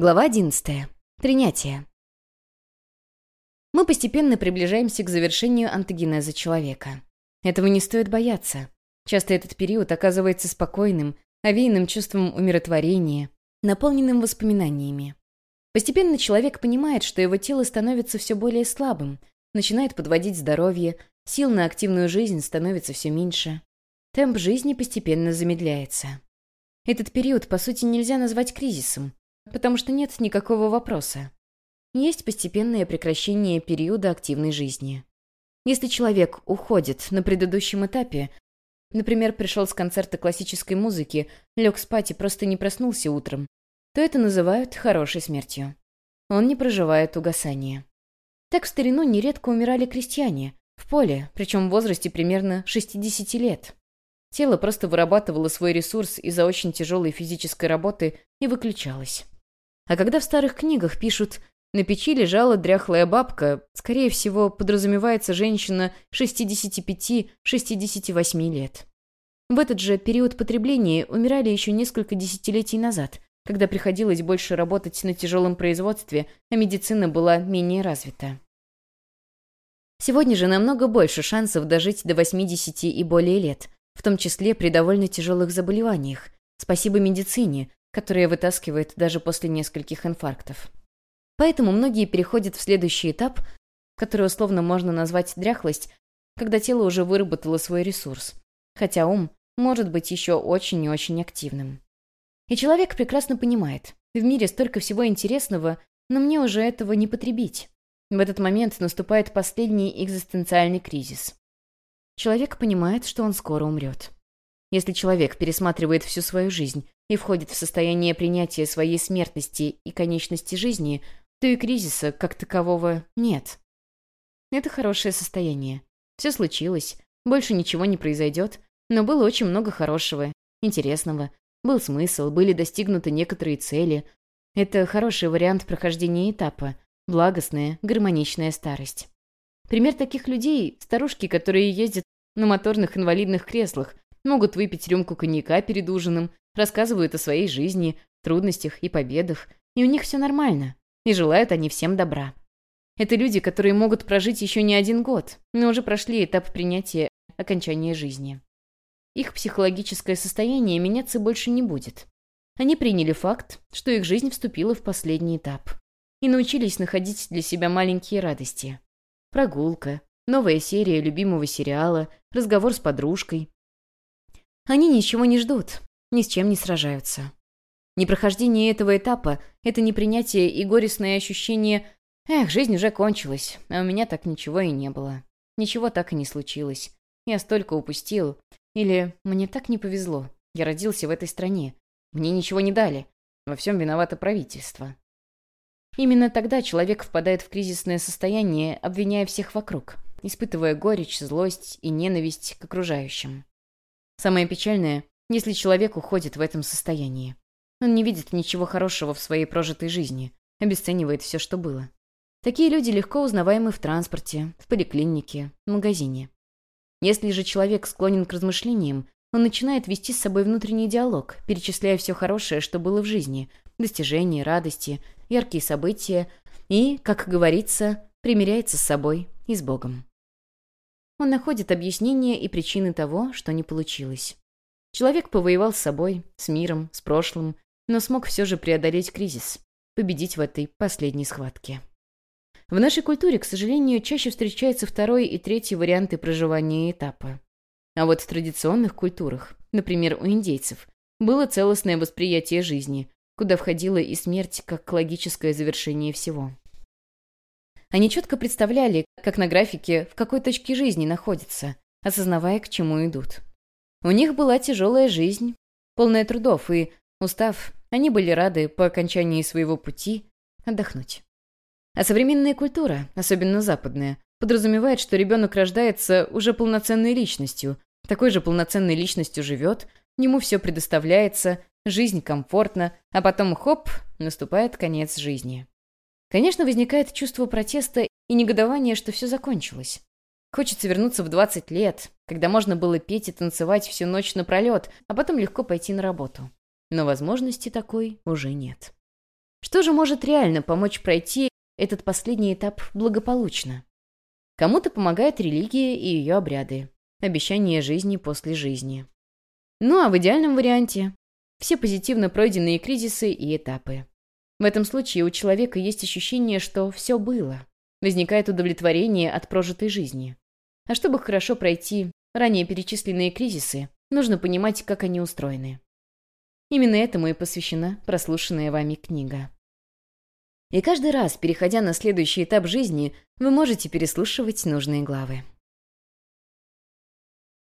Глава 11. Принятие. Мы постепенно приближаемся к завершению антогенеза человека. Этого не стоит бояться. Часто этот период оказывается спокойным, овеянным чувством умиротворения, наполненным воспоминаниями. Постепенно человек понимает, что его тело становится все более слабым, начинает подводить здоровье, сил на активную жизнь становится все меньше. Темп жизни постепенно замедляется. Этот период, по сути, нельзя назвать кризисом, потому что нет никакого вопроса. Есть постепенное прекращение периода активной жизни. Если человек уходит на предыдущем этапе, например, пришел с концерта классической музыки, лег спать и просто не проснулся утром, то это называют хорошей смертью. Он не проживает угасание. Так в старину нередко умирали крестьяне, в поле, причем в возрасте примерно 60 лет. Тело просто вырабатывало свой ресурс из-за очень тяжелой физической работы и выключалось. А когда в старых книгах пишут «на печи лежала дряхлая бабка», скорее всего, подразумевается женщина 65-68 лет. В этот же период потребления умирали еще несколько десятилетий назад, когда приходилось больше работать на тяжелом производстве, а медицина была менее развита. Сегодня же намного больше шансов дожить до 80 и более лет, в том числе при довольно тяжелых заболеваниях. Спасибо медицине, которая вытаскивает даже после нескольких инфарктов. Поэтому многие переходят в следующий этап, который условно можно назвать дряхлость, когда тело уже выработало свой ресурс, хотя ум может быть еще очень и очень активным. И человек прекрасно понимает, в мире столько всего интересного, но мне уже этого не потребить. В этот момент наступает последний экзистенциальный кризис. Человек понимает, что он скоро умрет. Если человек пересматривает всю свою жизнь и входит в состояние принятия своей смертности и конечности жизни, то и кризиса, как такового, нет. Это хорошее состояние. Все случилось, больше ничего не произойдет, но было очень много хорошего, интересного. Был смысл, были достигнуты некоторые цели. Это хороший вариант прохождения этапа, благостная, гармоничная старость. Пример таких людей – старушки, которые ездят на моторных инвалидных креслах, могут выпить рюмку коньяка перед ужином, рассказывают о своей жизни, трудностях и победах, и у них все нормально, и желают они всем добра. Это люди, которые могут прожить еще не один год, но уже прошли этап принятия окончания жизни. Их психологическое состояние меняться больше не будет. Они приняли факт, что их жизнь вступила в последний этап. И научились находить для себя маленькие радости. Прогулка, новая серия любимого сериала, разговор с подружкой. Они ничего не ждут, ни с чем не сражаются. Непрохождение этого этапа — это непринятие и горестное ощущение «Эх, жизнь уже кончилась, а у меня так ничего и не было. Ничего так и не случилось. Я столько упустил. Или мне так не повезло. Я родился в этой стране. Мне ничего не дали. Во всем виновато правительство». Именно тогда человек впадает в кризисное состояние, обвиняя всех вокруг, испытывая горечь, злость и ненависть к окружающим. Самое печальное, если человек уходит в этом состоянии. Он не видит ничего хорошего в своей прожитой жизни, обесценивает все, что было. Такие люди легко узнаваемы в транспорте, в поликлинике, в магазине. Если же человек склонен к размышлениям, он начинает вести с собой внутренний диалог, перечисляя все хорошее, что было в жизни, достижения, радости, яркие события и, как говорится, примиряется с собой и с Богом. Он находит объяснения и причины того, что не получилось. Человек повоевал с собой, с миром, с прошлым, но смог все же преодолеть кризис, победить в этой последней схватке. В нашей культуре, к сожалению, чаще встречаются второй и третий варианты проживания этапа. А вот в традиционных культурах, например, у индейцев, было целостное восприятие жизни, куда входила и смерть как логическое завершение всего. Они четко представляли, как на графике, в какой точке жизни находятся, осознавая, к чему идут. У них была тяжелая жизнь, полная трудов, и, устав, они были рады по окончании своего пути отдохнуть. А современная культура, особенно западная, подразумевает, что ребенок рождается уже полноценной личностью, такой же полноценной личностью живет, ему все предоставляется, жизнь комфортна, а потом хоп, наступает конец жизни. Конечно, возникает чувство протеста и негодования, что все закончилось. Хочется вернуться в 20 лет, когда можно было петь и танцевать всю ночь напролет, а потом легко пойти на работу. Но возможности такой уже нет. Что же может реально помочь пройти этот последний этап благополучно? Кому-то помогает религия и ее обряды, обещание жизни после жизни. Ну а в идеальном варианте – все позитивно пройденные кризисы и этапы. В этом случае у человека есть ощущение, что все было. Возникает удовлетворение от прожитой жизни. А чтобы хорошо пройти ранее перечисленные кризисы, нужно понимать, как они устроены. Именно этому и посвящена прослушанная вами книга. И каждый раз, переходя на следующий этап жизни, вы можете переслушивать нужные главы.